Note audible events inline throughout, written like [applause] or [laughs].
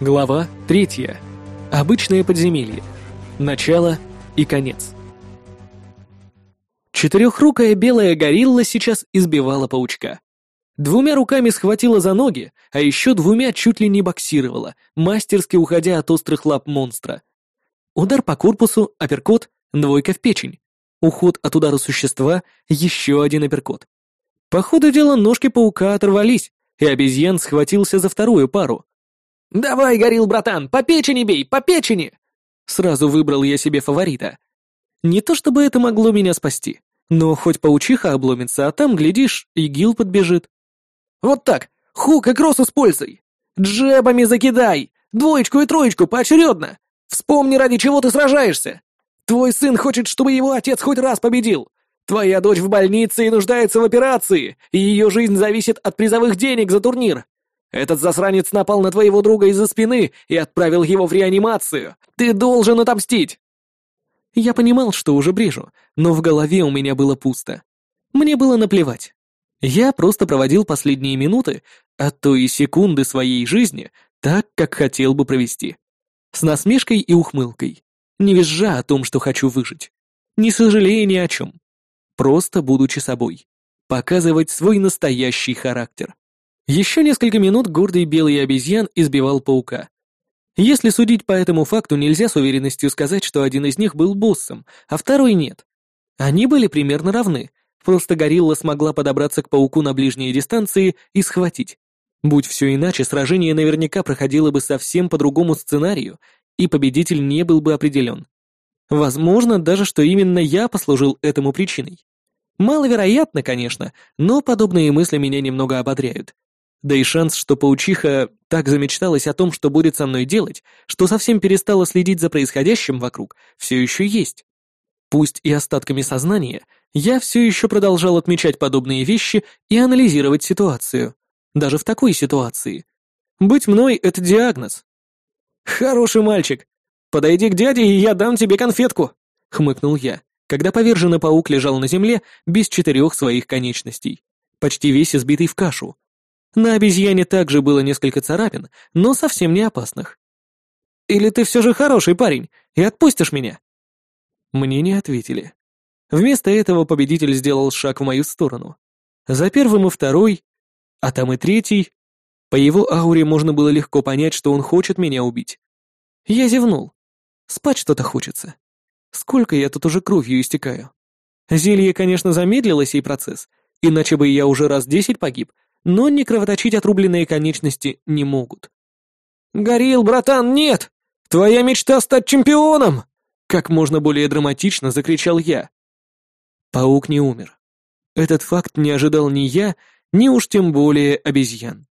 Глава третья. Обычное подземелье. Начало и конец. Четырехрукая белая горилла сейчас избивала паучка. Двумя руками схватила за ноги, а еще двумя чуть ли не боксировала, мастерски уходя от острых лап монстра. Удар по корпусу, апперкот, двойка в печень. Уход от удара существа, еще один апперкот. По ходу дела ножки паука оторвались, и обезьян схватился за вторую пару. «Давай, горил, братан, по печени бей, по печени!» Сразу выбрал я себе фаворита. Не то чтобы это могло меня спасти, но хоть паучиха обломится, а там, глядишь, и гил подбежит. «Вот так, хук и кросс используй! Джебами закидай! Двоечку и троечку поочередно! Вспомни, ради чего ты сражаешься! Твой сын хочет, чтобы его отец хоть раз победил! Твоя дочь в больнице и нуждается в операции, и ее жизнь зависит от призовых денег за турнир. Этот засранец напал на твоего друга из-за спины и отправил его в реанимацию. Ты должен отомстить!» Я понимал, что уже брежу, но в голове у меня было пусто. Мне было наплевать. Я просто проводил последние минуты, а то и секунды своей жизни так, как хотел бы провести. С насмешкой и ухмылкой. Не визжа о том, что хочу выжить. Не сожалея ни о чем. Просто будучи собой. Показывать свой настоящий характер. Еще несколько минут гордый белый обезьян избивал паука. Если судить по этому факту, нельзя с уверенностью сказать, что один из них был боссом, а второй нет. Они были примерно равны, просто горилла смогла подобраться к пауку на ближние дистанции и схватить. Будь все иначе, сражение наверняка проходило бы совсем по другому сценарию, и победитель не был бы определен. Возможно даже, что именно я послужил этому причиной. Маловероятно, конечно, но подобные мысли меня немного ободряют. Да и шанс, что паучиха так замечталась о том, что будет со мной делать, что совсем перестала следить за происходящим вокруг, все еще есть. Пусть и остатками сознания, я все еще продолжал отмечать подобные вещи и анализировать ситуацию. Даже в такой ситуации. Быть мной — это диагноз. «Хороший мальчик. Подойди к дяде, и я дам тебе конфетку», — хмыкнул я, когда поверженный паук лежал на земле без четырех своих конечностей, почти весь избитый в кашу, на обезьяне также было несколько царапин, но совсем не опасных. «Или ты все же хороший парень и отпустишь меня?» Мне не ответили. Вместо этого победитель сделал шаг в мою сторону. За первым и второй, а там и третий. По его ауре можно было легко понять, что он хочет меня убить. Я зевнул. Спать что-то хочется. Сколько я тут уже кровью истекаю. Зелье, конечно, замедлило сей процесс, иначе бы я уже раз десять погиб, но не кровоточить отрубленные конечности не могут. «Горил, братан, нет! Твоя мечта стать чемпионом!» Как можно более драматично закричал я. Паук не умер. Этот факт не ожидал ни я, ни уж тем более обезьян.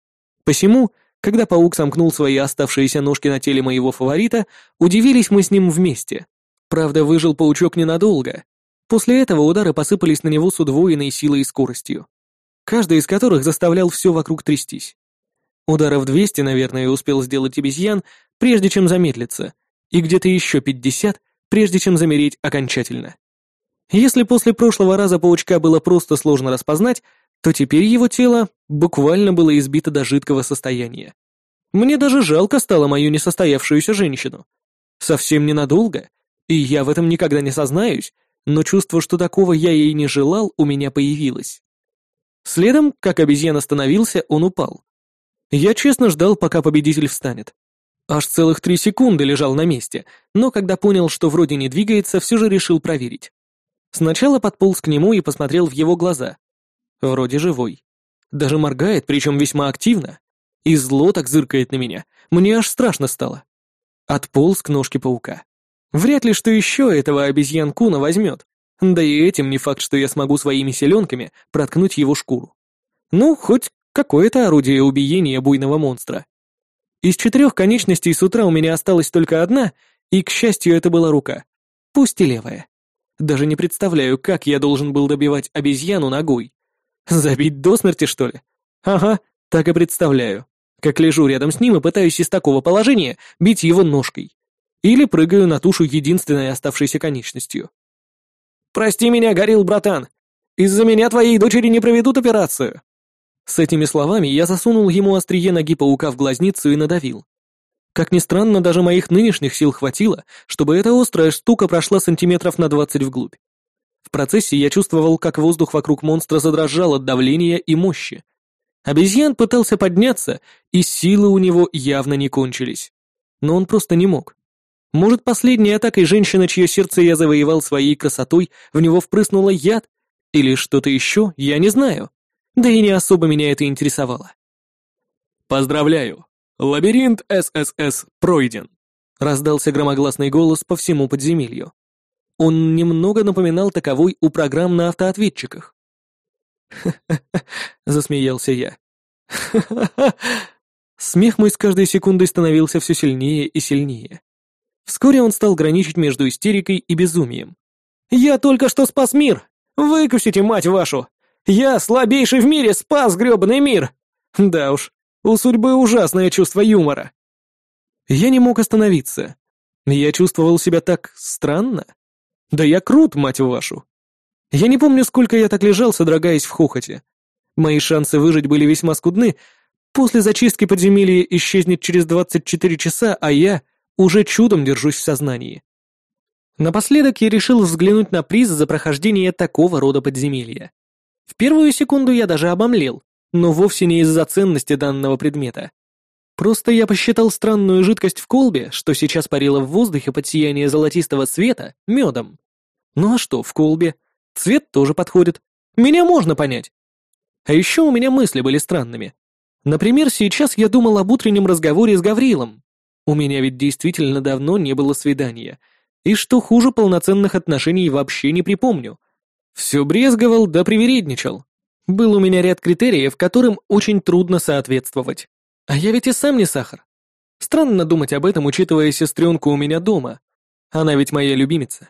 Посему, когда паук сомкнул свои оставшиеся ножки на теле моего фаворита, удивились мы с ним вместе. Правда, выжил паучок ненадолго. После этого удары посыпались на него с удвоенной силой и скоростью каждый из которых заставлял все вокруг трястись. Ударов 200, наверное, успел сделать обезьян, прежде чем замедлиться, и где-то еще 50, прежде чем замереть окончательно. Если после прошлого раза паучка было просто сложно распознать, то теперь его тело буквально было избито до жидкого состояния. Мне даже жалко стало мою несостоявшуюся женщину. Совсем ненадолго, и я в этом никогда не сознаюсь, но чувство, что такого я ей не желал, у меня появилось. Следом, как обезьян остановился, он упал. Я честно ждал, пока победитель встанет. Аж целых три секунды лежал на месте, но когда понял, что вроде не двигается, все же решил проверить. Сначала подполз к нему и посмотрел в его глаза. Вроде живой. Даже моргает, причем весьма активно. И зло так зыркает на меня. Мне аж страшно стало. Отполз к ножке паука. Вряд ли что еще этого обезьян Куна возьмет. Да и этим не факт, что я смогу своими селенками проткнуть его шкуру. Ну, хоть какое-то орудие убиения буйного монстра. Из четырех конечностей с утра у меня осталась только одна, и, к счастью, это была рука. Пусть и левая. Даже не представляю, как я должен был добивать обезьяну ногой. Забить до смерти, что ли? Ага, так и представляю. Как лежу рядом с ним и пытаюсь из такого положения бить его ножкой. Или прыгаю на тушу единственной оставшейся конечностью. Прости меня, горил братан. Из-за меня твоей дочери не проведут операцию. С этими словами я засунул ему острие ноги паука в глазницу и надавил. Как ни странно, даже моих нынешних сил хватило, чтобы эта острая штука прошла сантиметров на двадцать вглубь. В процессе я чувствовал, как воздух вокруг монстра задрожал от давления и мощи. Обезьян пытался подняться, и силы у него явно не кончились. Но он просто не мог. Может, последней атакой женщина, чье сердце я завоевал своей красотой, в него впрыснула яд? Или что-то еще, я не знаю. Да и не особо меня это интересовало. «Поздравляю! Лабиринт ССС пройден!» Раздался громогласный голос по всему подземелью. Он немного напоминал таковой у программ на автоответчиках. «Ха-ха-ха!» [laughs] — засмеялся я. «Ха-ха-ха!» [laughs] Смех мой с каждой секундой становился все сильнее и сильнее. Вскоре он стал граничить между истерикой и безумием. «Я только что спас мир! Выкусите, мать вашу! Я, слабейший в мире, спас грёбаный мир! Да уж, у судьбы ужасное чувство юмора!» Я не мог остановиться. Я чувствовал себя так странно. Да я крут, мать вашу. Я не помню, сколько я так лежал, содрогаясь в хохоте. Мои шансы выжить были весьма скудны. После зачистки подземелья исчезнет через 24 часа, а я уже чудом держусь в сознании. Напоследок я решил взглянуть на приз за прохождение такого рода подземелья. В первую секунду я даже обомлел, но вовсе не из-за ценности данного предмета. Просто я посчитал странную жидкость в колбе, что сейчас парила в воздухе под сияние золотистого цвета, медом. Ну а что, в колбе? Цвет тоже подходит. Меня можно понять. А еще у меня мысли были странными. Например, сейчас я думал об утреннем разговоре с Гаврилом. У меня ведь действительно давно не было свидания. И что хуже полноценных отношений вообще не припомню. Все брезговал да привередничал. Был у меня ряд критериев, которым очень трудно соответствовать. А я ведь и сам не сахар. Странно думать об этом, учитывая сестренку у меня дома. Она ведь моя любимица.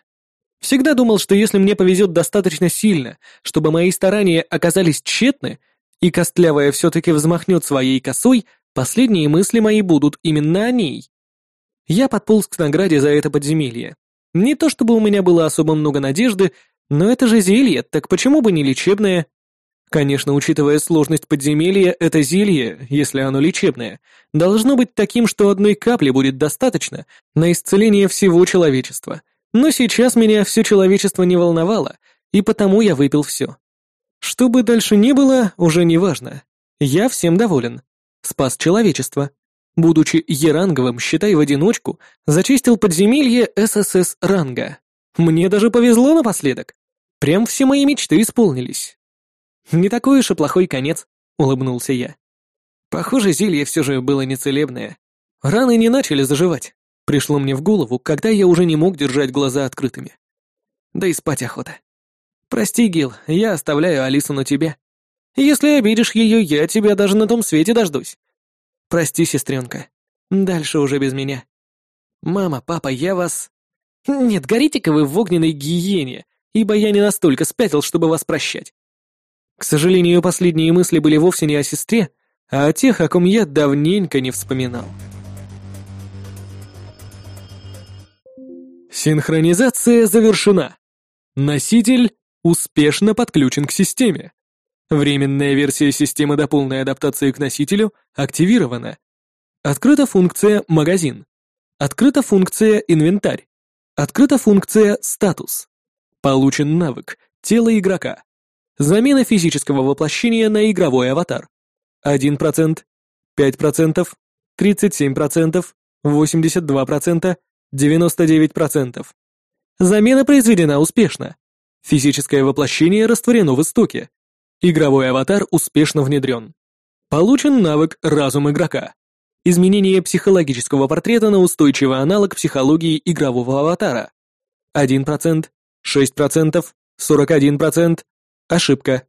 Всегда думал, что если мне повезет достаточно сильно, чтобы мои старания оказались тщетны, и Костлявая все-таки взмахнет своей косой, последние мысли мои будут именно о ней. Я подполз к награде за это подземелье. Не то чтобы у меня было особо много надежды, но это же зелье, так почему бы не лечебное? Конечно, учитывая сложность подземелья, это зелье, если оно лечебное, должно быть таким, что одной капли будет достаточно на исцеление всего человечества. Но сейчас меня все человечество не волновало, и потому я выпил все. Что бы дальше ни было, уже не важно. Я всем доволен. Спас человечество. Будучи еранговым, считай в одиночку, зачистил подземелье ССС ранга. Мне даже повезло напоследок. Прям все мои мечты исполнились. «Не такой уж и плохой конец», — улыбнулся я. Похоже, зелье все же было нецелебное. Раны не начали заживать. Пришло мне в голову, когда я уже не мог держать глаза открытыми. Да и спать охота. Прости, Гил, я оставляю Алису на тебе. Если обидишь ее, я тебя даже на том свете дождусь. Прости, сестренка. Дальше уже без меня. Мама, папа, я вас... Нет, горите-ка вы в огненной гиене, ибо я не настолько спятил, чтобы вас прощать. К сожалению, последние мысли были вовсе не о сестре, а о тех, о ком я давненько не вспоминал. Синхронизация завершена. Носитель успешно подключен к системе. Временная версия системы до полной адаптации к носителю активирована. Открыта функция «Магазин». Открыта функция «Инвентарь». Открыта функция «Статус». Получен навык «Тело игрока». Замена физического воплощения на игровой аватар. 1%, 5%, 37%, 82%, 99%. Замена произведена успешно. Физическое воплощение растворено в истоке. Игровой аватар успешно внедрен. Получен навык «Разум игрока». Изменение психологического портрета на устойчивый аналог психологии игрового аватара. 1%, 6%, 41%, Ошибка.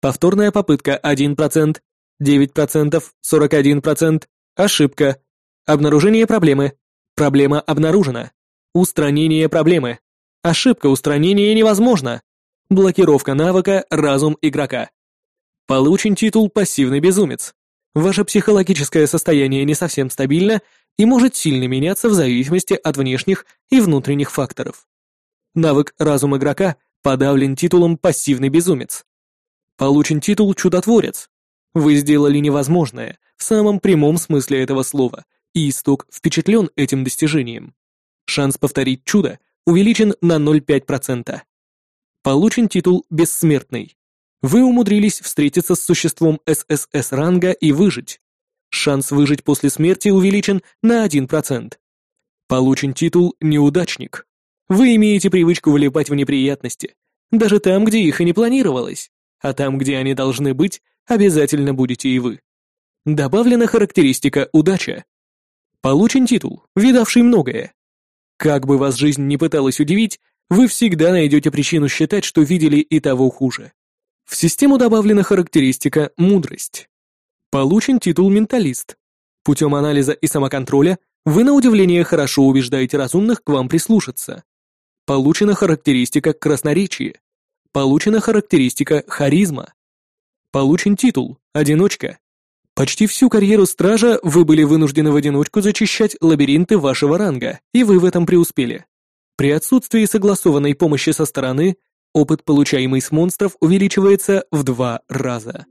Повторная попытка 1%, 9%, 41%. Ошибка. Обнаружение проблемы. Проблема обнаружена. Устранение проблемы. Ошибка устранения невозможна. Блокировка навыка «Разум игрока». Получен титул «Пассивный безумец». Ваше психологическое состояние не совсем стабильно и может сильно меняться в зависимости от внешних и внутренних факторов. Навык «Разум игрока» подавлен титулом «Пассивный безумец». Получен титул «Чудотворец». Вы сделали невозможное, в самом прямом смысле этого слова, и исток впечатлен этим достижением. Шанс повторить чудо увеличен на 0,5%. Получен титул «Бессмертный». Вы умудрились встретиться с существом ССС ранга и выжить. Шанс выжить после смерти увеличен на 1%. Получен титул «Неудачник». Вы имеете привычку вылипать в неприятности, даже там, где их и не планировалось, а там, где они должны быть, обязательно будете и вы. Добавлена характеристика «Удача». Получен титул, видавший многое. Как бы вас жизнь не пыталась удивить, вы всегда найдете причину считать, что видели и того хуже. В систему добавлена характеристика «Мудрость». Получен титул «Менталист». Путем анализа и самоконтроля вы на удивление хорошо убеждаете разумных к вам прислушаться. Получена характеристика «Красноречие». Получена характеристика «Харизма». Получен титул «Одиночка». Почти всю карьеру стража вы были вынуждены в одиночку зачищать лабиринты вашего ранга, и вы в этом преуспели. При отсутствии согласованной помощи со стороны, опыт, получаемый с монстров, увеличивается в два раза.